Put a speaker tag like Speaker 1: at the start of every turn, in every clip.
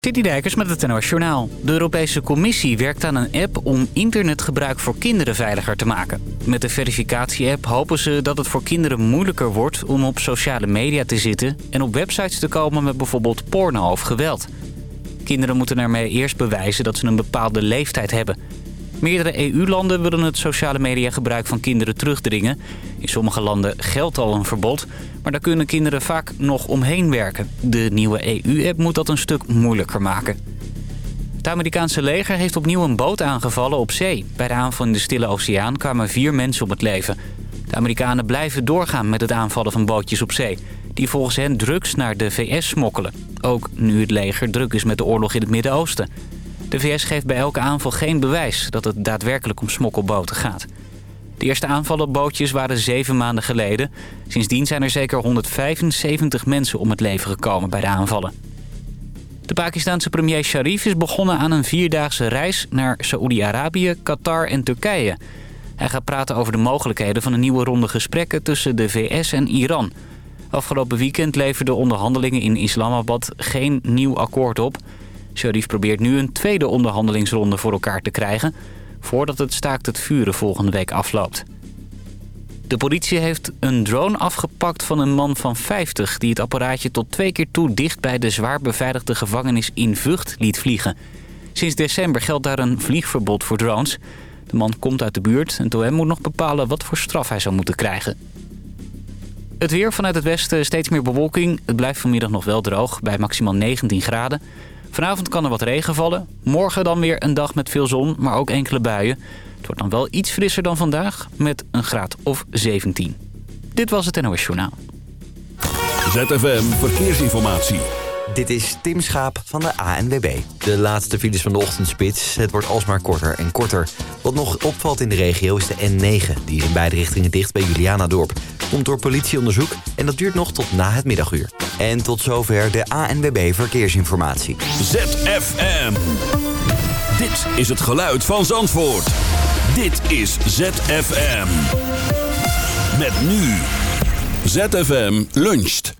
Speaker 1: Dijkers met het NOS Journaal. De Europese Commissie werkt aan een app om internetgebruik voor kinderen veiliger te maken. Met de verificatie-app hopen ze dat het voor kinderen moeilijker wordt om op sociale media te zitten... en op websites te komen met bijvoorbeeld porno of geweld. Kinderen moeten daarmee eerst bewijzen dat ze een bepaalde leeftijd hebben. Meerdere EU-landen willen het sociale mediagebruik van kinderen terugdringen. In sommige landen geldt al een verbod, maar daar kunnen kinderen vaak nog omheen werken. De nieuwe EU-app moet dat een stuk moeilijker maken. Het Amerikaanse leger heeft opnieuw een boot aangevallen op zee. Bij de aanval in de Stille Oceaan kwamen vier mensen om het leven. De Amerikanen blijven doorgaan met het aanvallen van bootjes op zee... die volgens hen drugs naar de VS smokkelen. Ook nu het leger druk is met de oorlog in het Midden-Oosten. De VS geeft bij elke aanval geen bewijs dat het daadwerkelijk om smokkelboten gaat. De eerste aanvallen op bootjes waren zeven maanden geleden. Sindsdien zijn er zeker 175 mensen om het leven gekomen bij de aanvallen. De Pakistanse premier Sharif is begonnen aan een vierdaagse reis naar Saoedi-Arabië, Qatar en Turkije. Hij gaat praten over de mogelijkheden van een nieuwe ronde gesprekken tussen de VS en Iran. Afgelopen weekend leverden onderhandelingen in Islamabad geen nieuw akkoord op. Sharif probeert nu een tweede onderhandelingsronde voor elkaar te krijgen... voordat het staakt het vuren volgende week afloopt. De politie heeft een drone afgepakt van een man van 50... die het apparaatje tot twee keer toe dicht bij de zwaar beveiligde gevangenis in Vught liet vliegen. Sinds december geldt daar een vliegverbod voor drones. De man komt uit de buurt en hem moet nog bepalen wat voor straf hij zou moeten krijgen. Het weer vanuit het westen steeds meer bewolking. Het blijft vanmiddag nog wel droog bij maximaal 19 graden. Vanavond kan er wat regen vallen. Morgen dan weer een dag met veel zon, maar ook enkele buien. Het wordt dan wel iets frisser dan vandaag, met een graad of 17. Dit was het NOS Journaal.
Speaker 2: ZFM Verkeersinformatie.
Speaker 3: Dit is Tim Schaap van de ANWB. De laatste files van de ochtendspits. Het wordt alsmaar korter en korter. Wat nog opvalt in de regio is de N9. Die is in beide richtingen dicht bij Julianadorp. Komt door politieonderzoek en dat duurt nog tot na het middaguur. En tot zover de ANWB Verkeersinformatie.
Speaker 2: ZFM. Dit is het geluid van Zandvoort. Dit is ZFM. Met nu. ZFM luncht.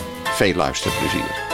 Speaker 4: Veel luisterplezier.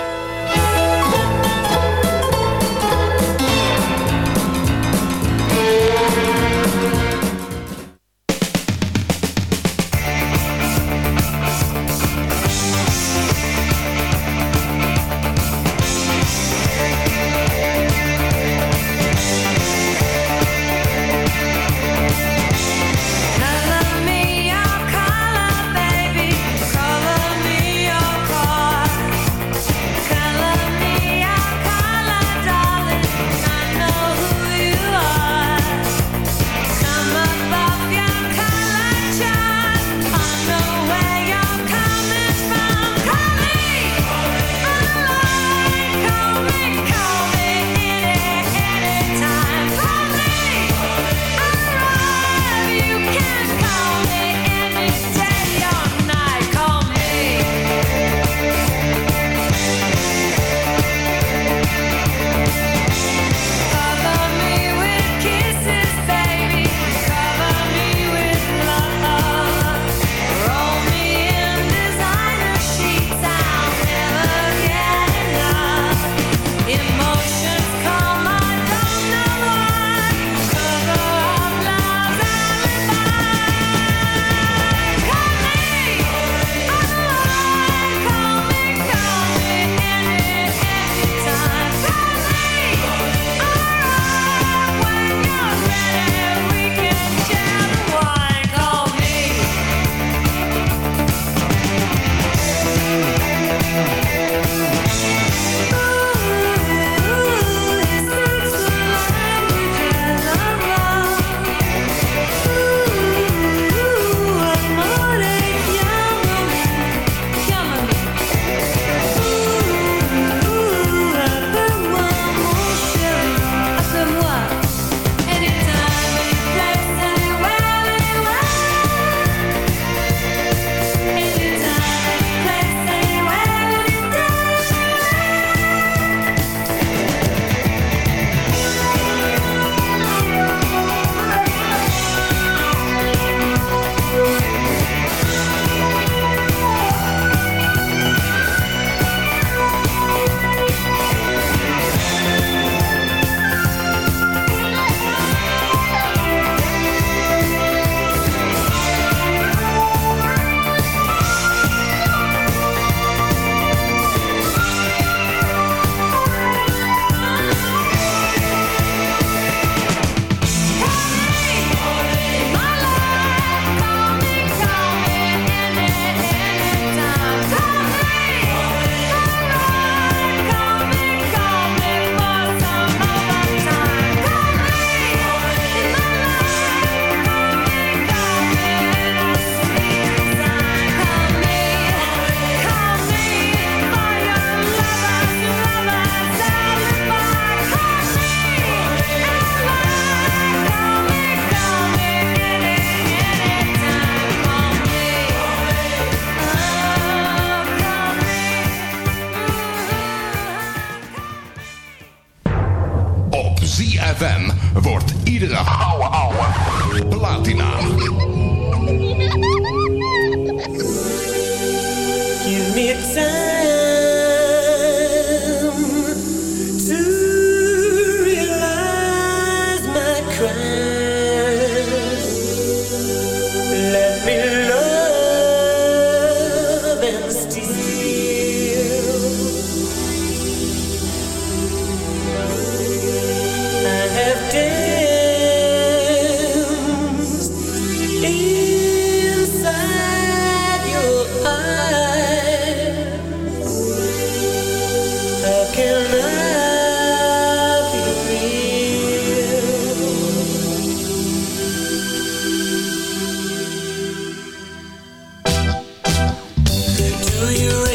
Speaker 5: Do you.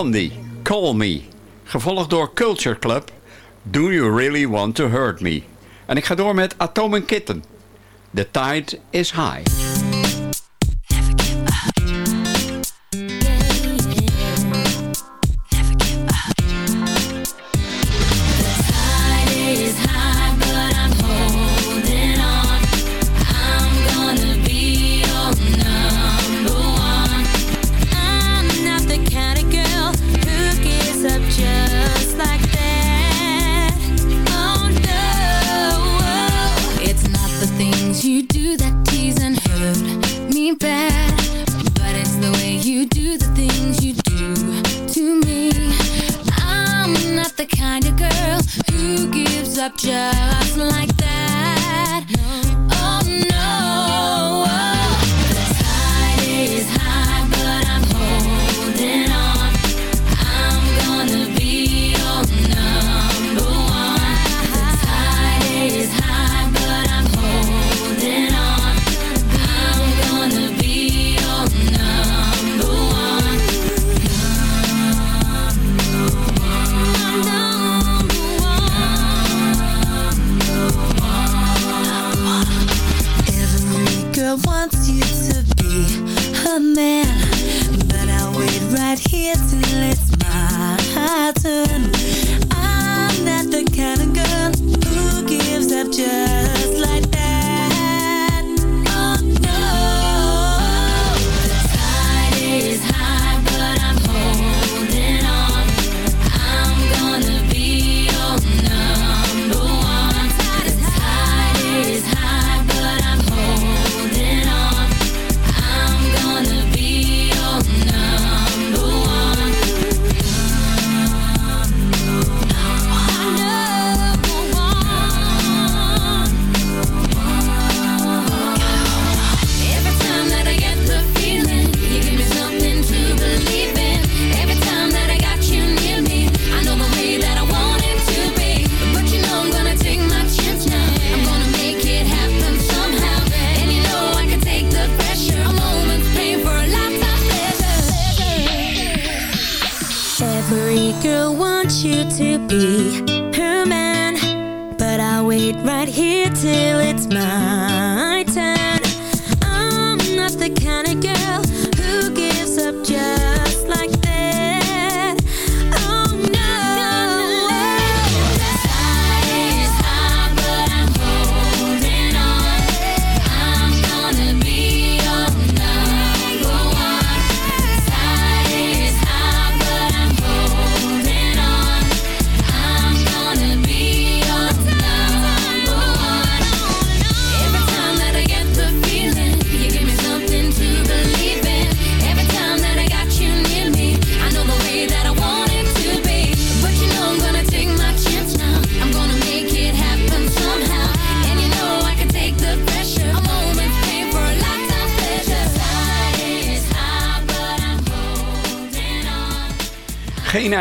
Speaker 4: Blondie, Call Me. Gevolgd door Culture Club, Do You Really Want To Hurt Me. En ik ga door met Atomen Kitten. The Tide Is High.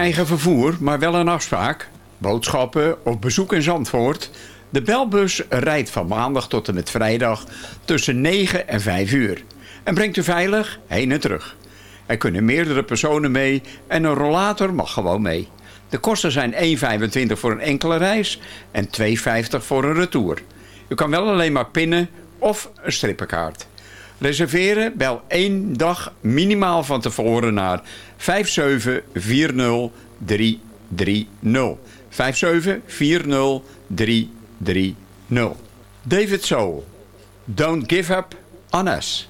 Speaker 4: eigen vervoer, maar wel een afspraak, boodschappen of bezoek in Zandvoort... de belbus rijdt van maandag tot en met vrijdag tussen 9 en 5 uur... en brengt u veilig heen en terug. Er kunnen meerdere personen mee en een rollator mag gewoon mee. De kosten zijn 1,25 voor een enkele reis en 2,50 voor een retour. U kan wel alleen maar pinnen of een strippenkaart. Reserveren bel één dag minimaal van tevoren naar 5740330. 5740330. David Soul, Don't Give Up on Us.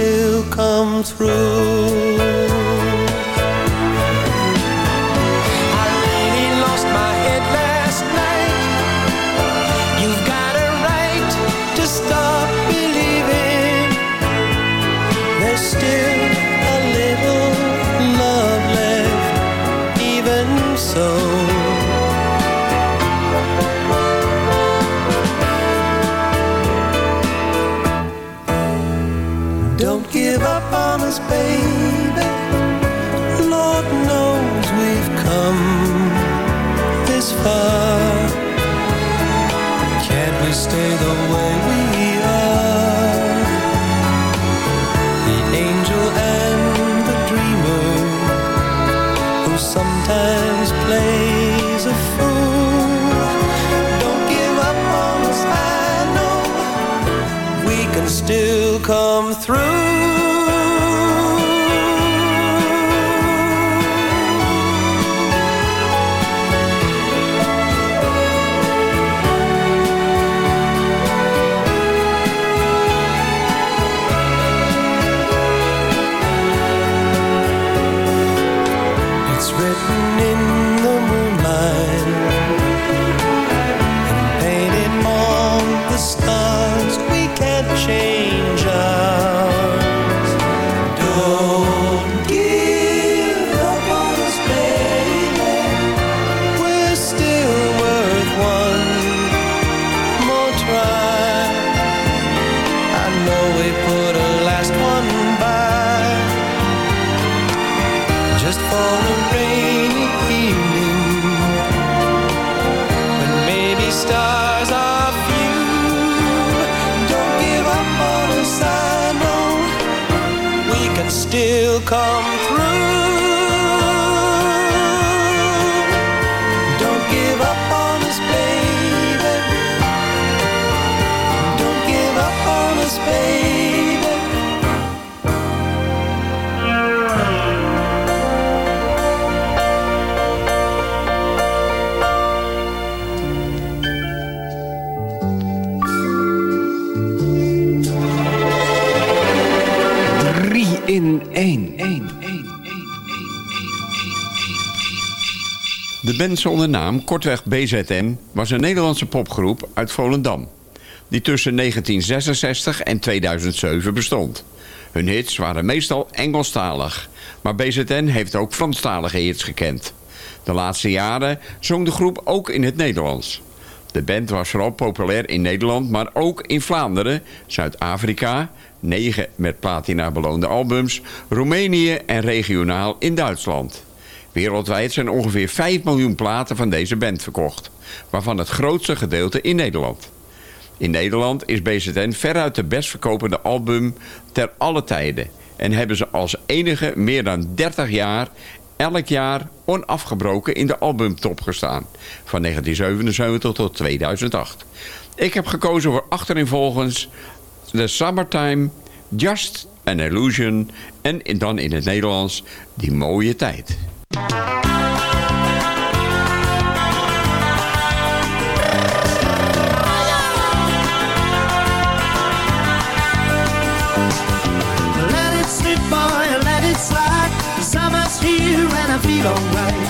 Speaker 6: still come through.
Speaker 4: De band zonder naam, kortweg BZM, was een Nederlandse popgroep uit Volendam. Die tussen 1966 en 2007 bestond. Hun hits waren meestal Engelstalig. Maar BZN heeft ook Franstalige hits gekend. De laatste jaren zong de groep ook in het Nederlands. De band was vooral populair in Nederland, maar ook in Vlaanderen, Zuid-Afrika... negen met platina beloonde albums, Roemenië en regionaal in Duitsland... Wereldwijd zijn ongeveer 5 miljoen platen van deze band verkocht, waarvan het grootste gedeelte in Nederland. In Nederland is BZN veruit de best verkopende album ter alle tijden en hebben ze als enige meer dan 30 jaar elk jaar onafgebroken in de albumtop gestaan, van 1977 tot 2008. Ik heb gekozen voor achtereenvolgens The Summertime, Just an Illusion en dan in het Nederlands Die Mooie Tijd.
Speaker 7: Let it slip, boy, let it slide. Summer's here and I feel alright.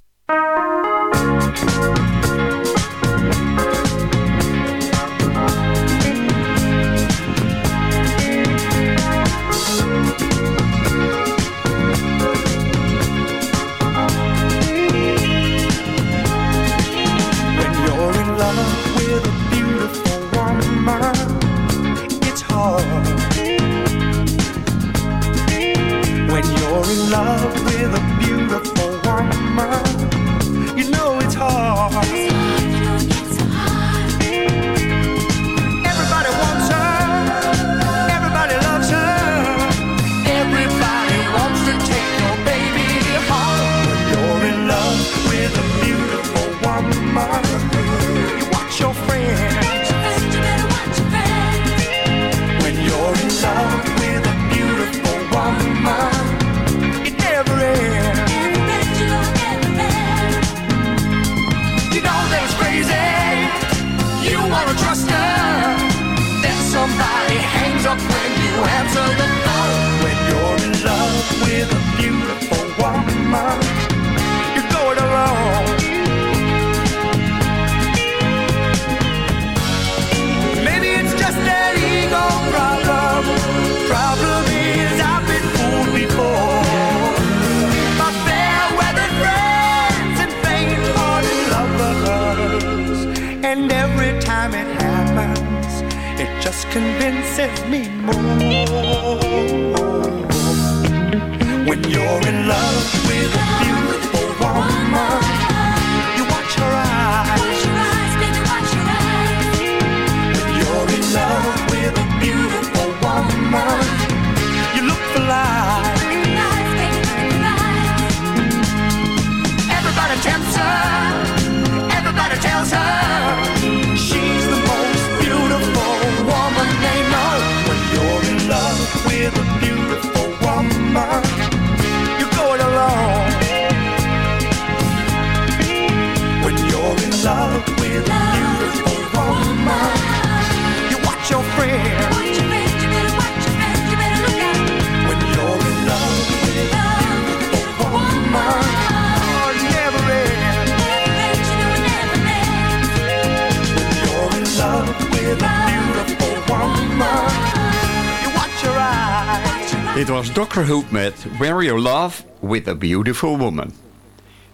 Speaker 4: Dit was Dr. Hoop met Wear Your Love with a Beautiful Woman.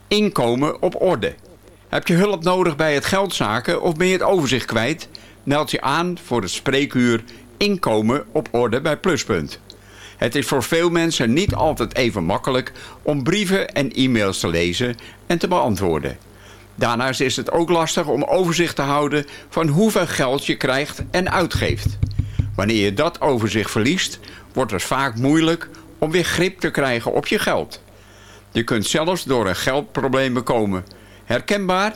Speaker 4: Inkomen op orde. Heb je hulp nodig bij het geldzaken of ben je het overzicht kwijt? Meld je aan voor het spreekuur Inkomen op orde bij Pluspunt. Het is voor veel mensen niet altijd even makkelijk om brieven en e-mails te lezen en te beantwoorden. Daarnaast is het ook lastig om overzicht te houden van hoeveel geld je krijgt en uitgeeft. Wanneer je dat overzicht verliest, wordt het vaak moeilijk om weer grip te krijgen op je geld. Je kunt zelfs door een geldprobleem bekomen. Herkenbaar?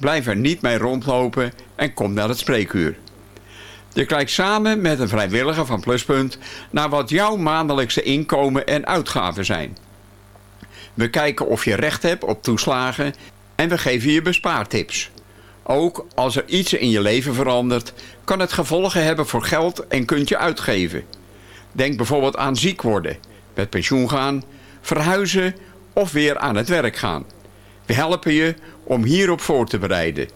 Speaker 4: Blijf er niet mee rondlopen en kom naar het spreekuur. Je kijkt samen met een vrijwilliger van Pluspunt naar wat jouw maandelijkse inkomen en uitgaven zijn. We kijken of je recht hebt op toeslagen en we geven je bespaartips. Ook als er iets in je leven verandert, kan het gevolgen hebben voor geld en kunt je uitgeven. Denk bijvoorbeeld aan ziek worden, met pensioen gaan, verhuizen of weer aan het werk gaan. We helpen je om hierop voor te bereiden.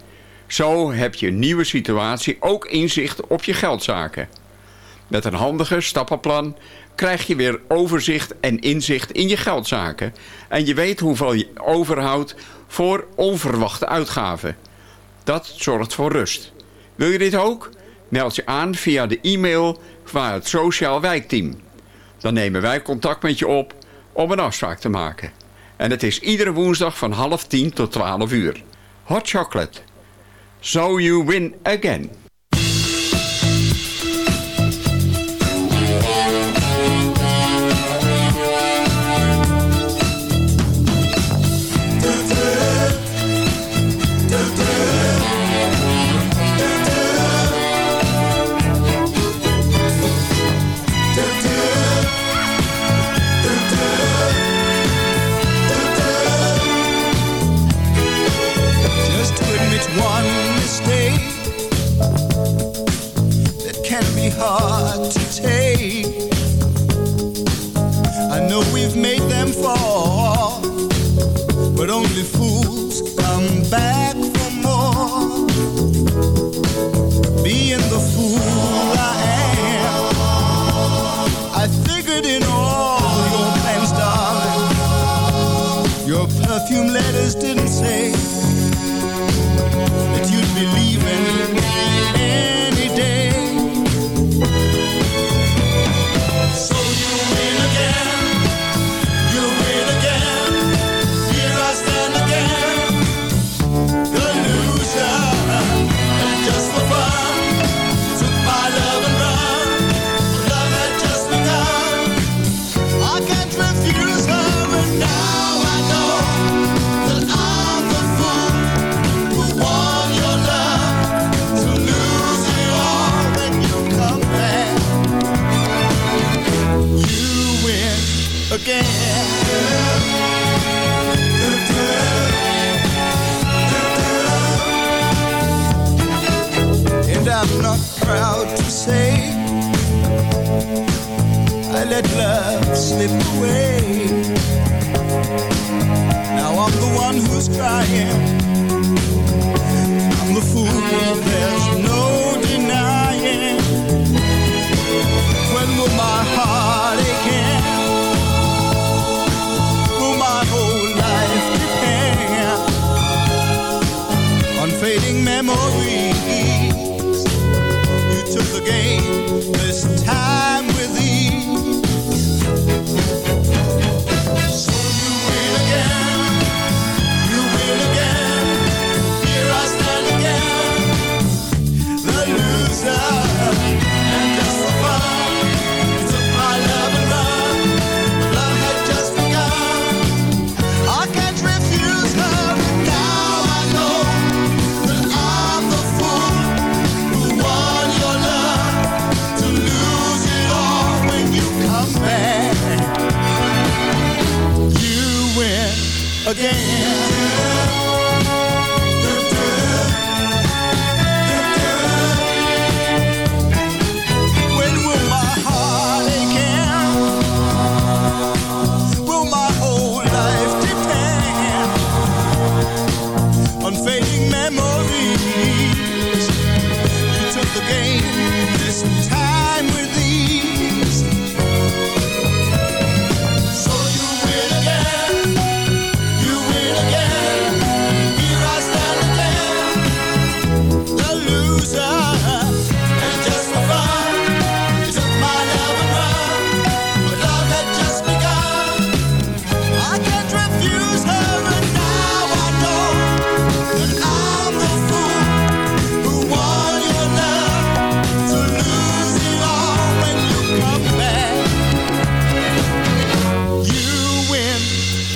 Speaker 4: Zo heb je een nieuwe situatie ook inzicht op je geldzaken. Met een handige stappenplan krijg je weer overzicht en inzicht in je geldzaken. En je weet hoeveel je overhoudt voor onverwachte uitgaven. Dat zorgt voor rust. Wil je dit ook? Meld je aan via de e-mail van het Sociaal Wijkteam. Dan nemen wij contact met je op om een afspraak te maken. En het is iedere woensdag van half tien tot twaalf uur. Hot chocolate. So you win again.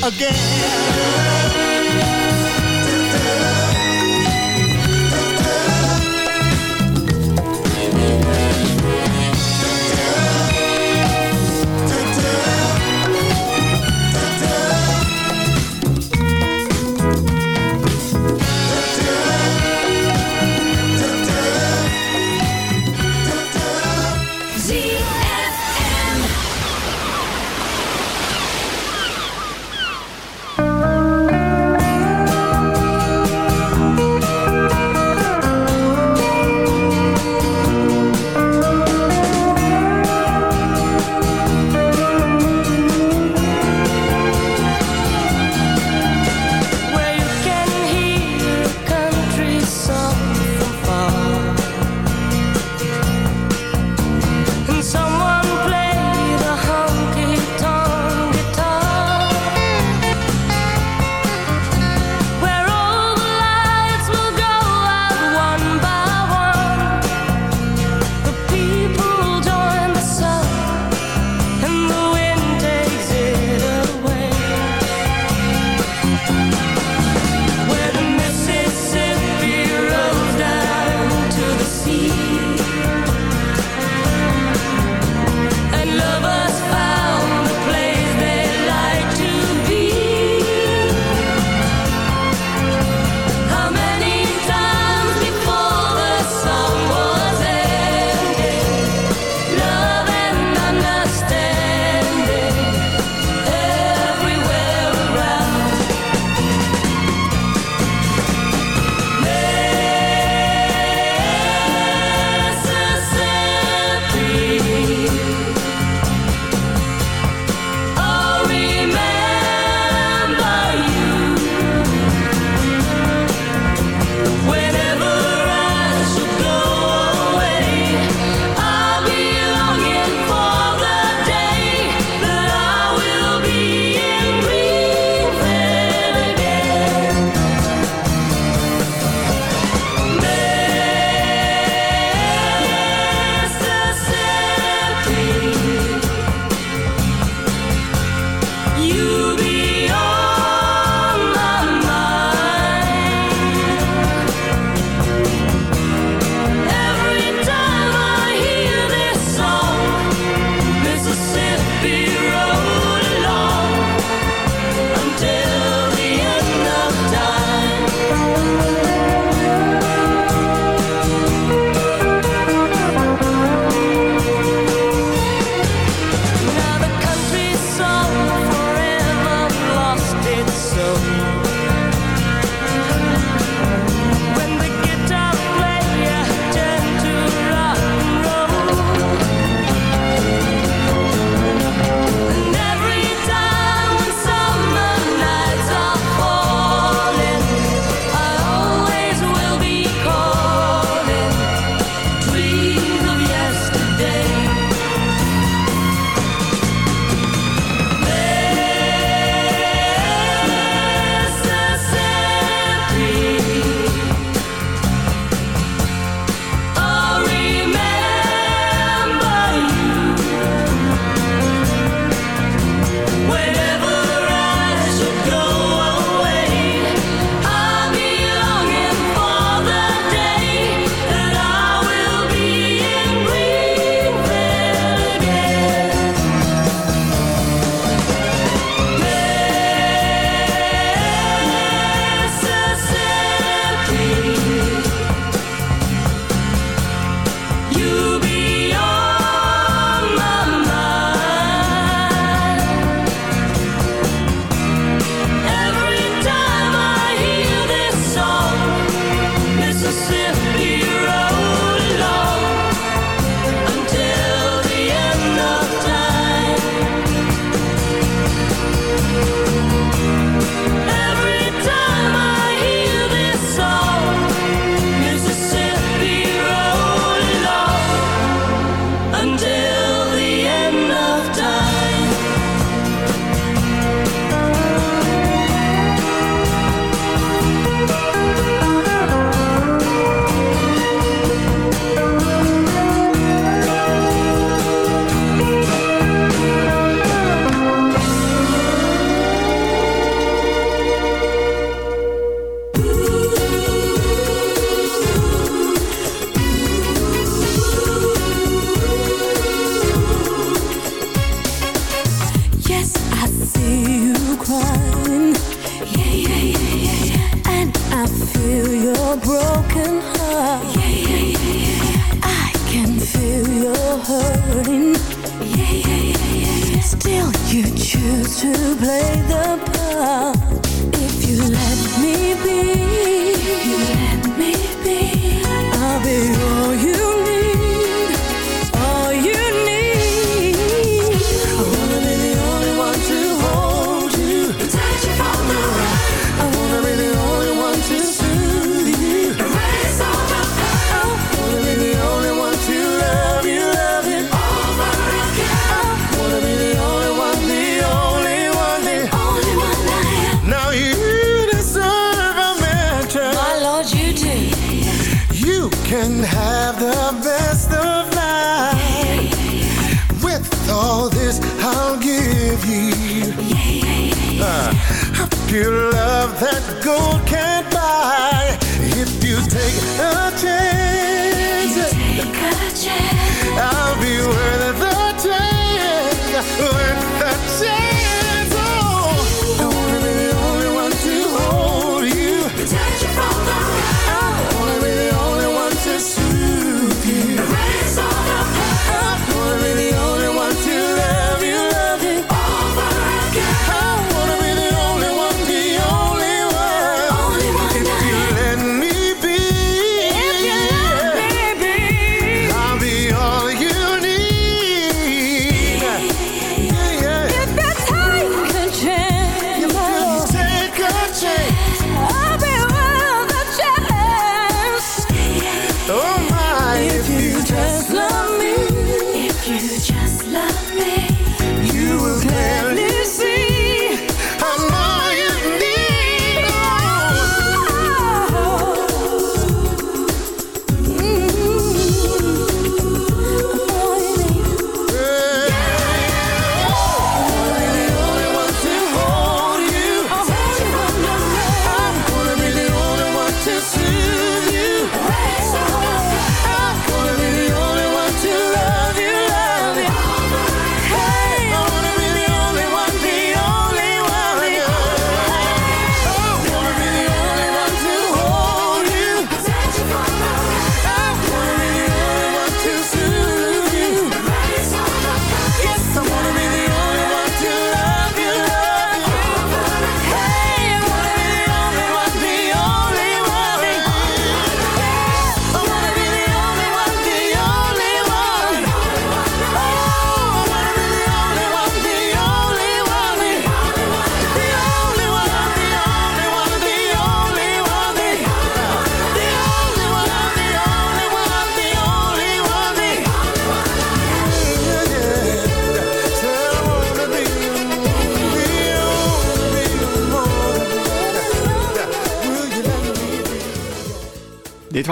Speaker 8: again.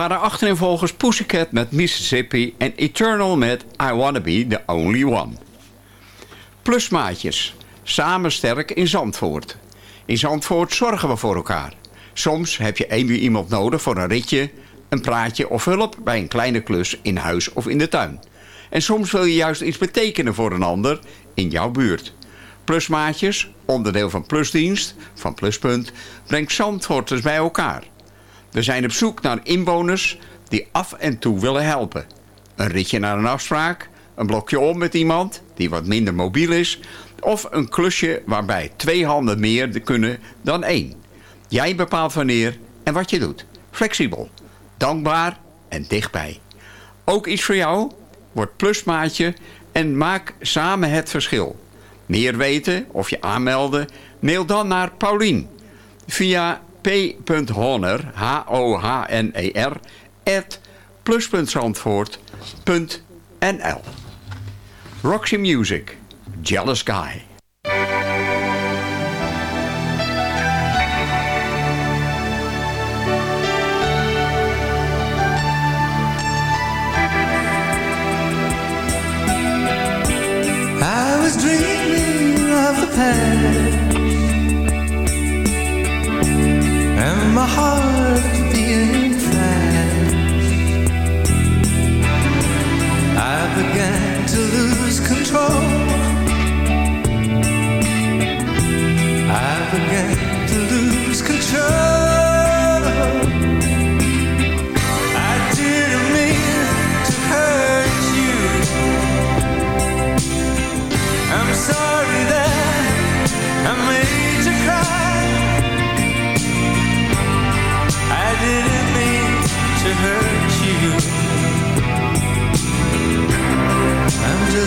Speaker 4: Waren achtereenvolgens Pussycat met Mississippi en Eternal met I Wanna Be The Only One. Plusmaatjes, samen sterk in Zandvoort. In Zandvoort zorgen we voor elkaar. Soms heb je één iemand nodig voor een ritje, een praatje of hulp bij een kleine klus in huis of in de tuin. En soms wil je juist iets betekenen voor een ander in jouw buurt. Plusmaatjes, onderdeel van Plusdienst, van Pluspunt, brengt Zandvoorters bij elkaar. We zijn op zoek naar inwoners die af en toe willen helpen. Een ritje naar een afspraak, een blokje om met iemand die wat minder mobiel is... of een klusje waarbij twee handen meer kunnen dan één. Jij bepaalt wanneer en wat je doet. Flexibel, dankbaar en dichtbij. Ook iets voor jou? Word plusmaatje en maak samen het verschil. Meer weten of je aanmelden? Mail dan naar Paulien via p.honor, H-O-H-N-E-R, at plus.zandvoort.nl. Roxy Music, Jealous Guy.
Speaker 6: I was dreaming of the past And my heart being fast. I began to lose control. I began to lose control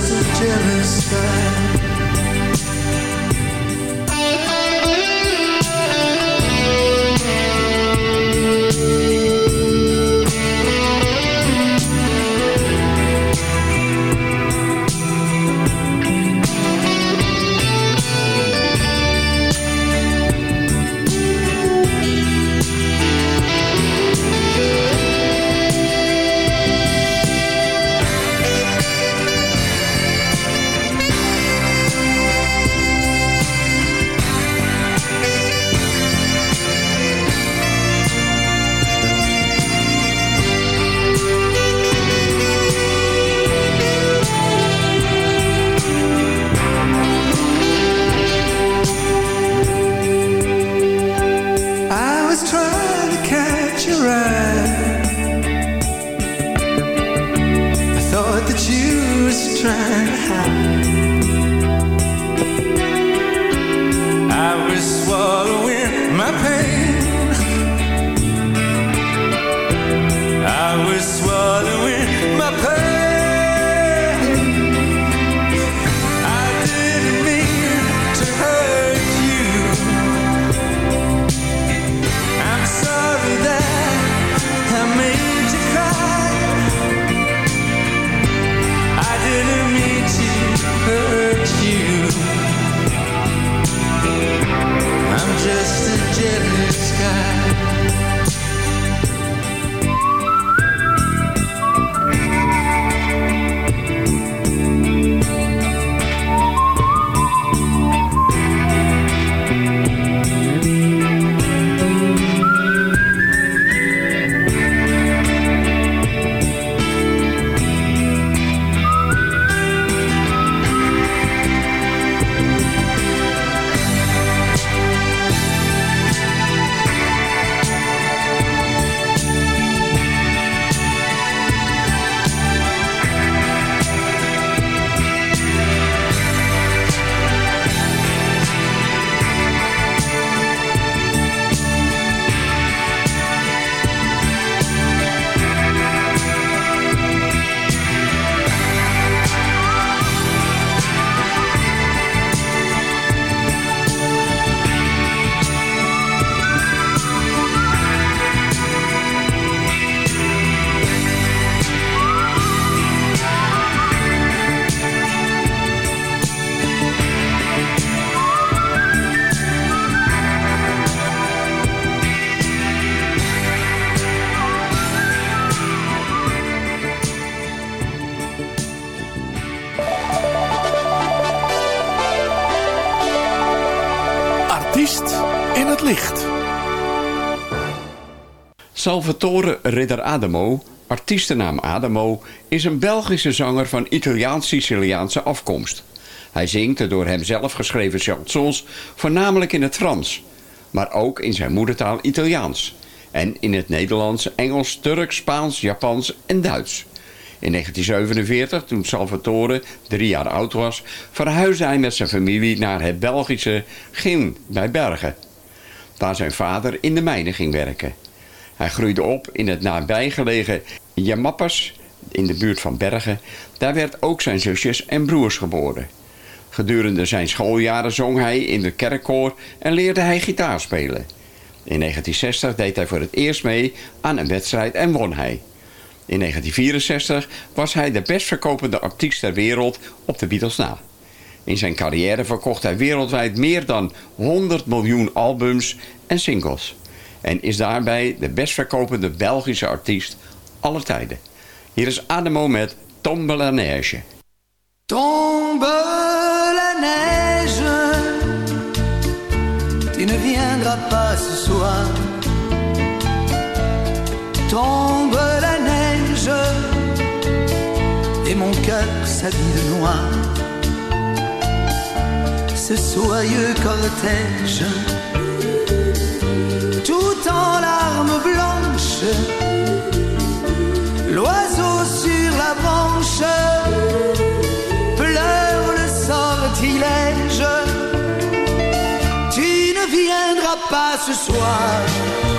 Speaker 6: just a jealous guy.
Speaker 4: Salvatore Ridder Adamo, artiestennaam Adamo, is een Belgische zanger van Italiaans-Siciliaanse afkomst. Hij zingt de door hem zelf geschreven chansons voornamelijk in het Frans, maar ook in zijn moedertaal Italiaans. En in het Nederlands, Engels, Turks, Spaans, Japans en Duits. In 1947, toen Salvatore drie jaar oud was, verhuisde hij met zijn familie naar het Belgische Gim bij Bergen, waar zijn vader in de mijnen ging werken. Hij groeide op in het nabijgelegen Jamappas in de buurt van Bergen. Daar werd ook zijn zusjes en broers geboren. Gedurende zijn schooljaren zong hij in de kerkkoor en leerde hij gitaar spelen. In 1960 deed hij voor het eerst mee aan een wedstrijd en won hij. In 1964 was hij de best verkopende artiest ter wereld op de Beatles na. In zijn carrière verkocht hij wereldwijd meer dan 100 miljoen albums en singles. En is daarbij de bestverkopende Belgische artiest aller tijden. Hier is Ademo met Tombe la neige.
Speaker 6: Tombe la neige Tu ne viendras pas ce soir Tombe la neige Et mon cœur
Speaker 7: s'habille de noir Ce soyeux cortège tout en larmes blanches, l'oiseau sur la branche pleure le sortilège. Tu ne viendras pas ce soir.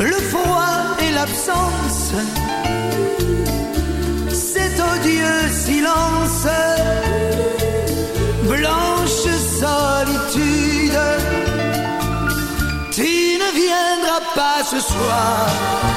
Speaker 7: Le froid et l'absence, cet odieux silence blanche solitude. Tu ne viendras pas ce soir.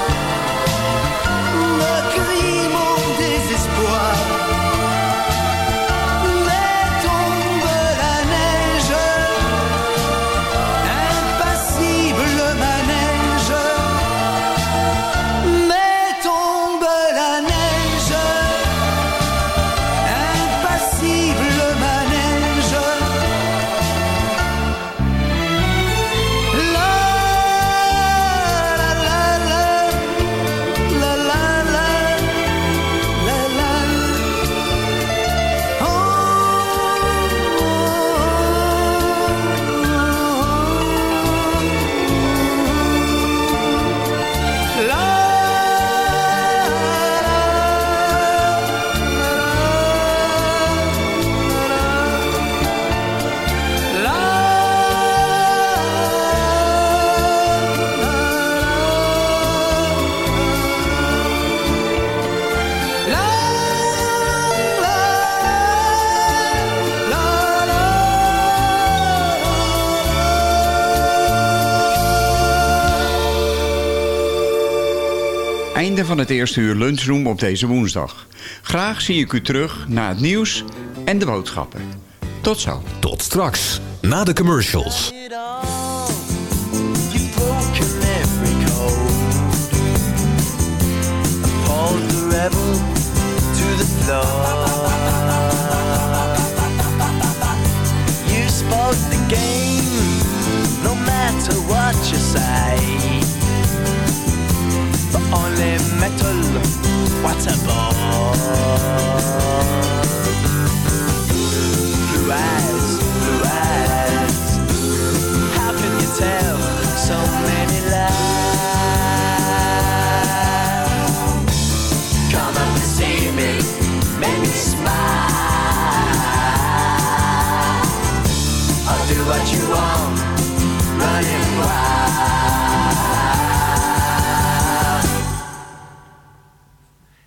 Speaker 4: Einde van het eerste uur lunchroom op deze woensdag. Graag zie ik u terug na het nieuws en de boodschappen. Tot zo.
Speaker 9: Tot straks, na de commercials.
Speaker 5: You spoke the game, no matter what you say. Only metal, what a bore. Blue eyes, blue eyes. How can you tell so many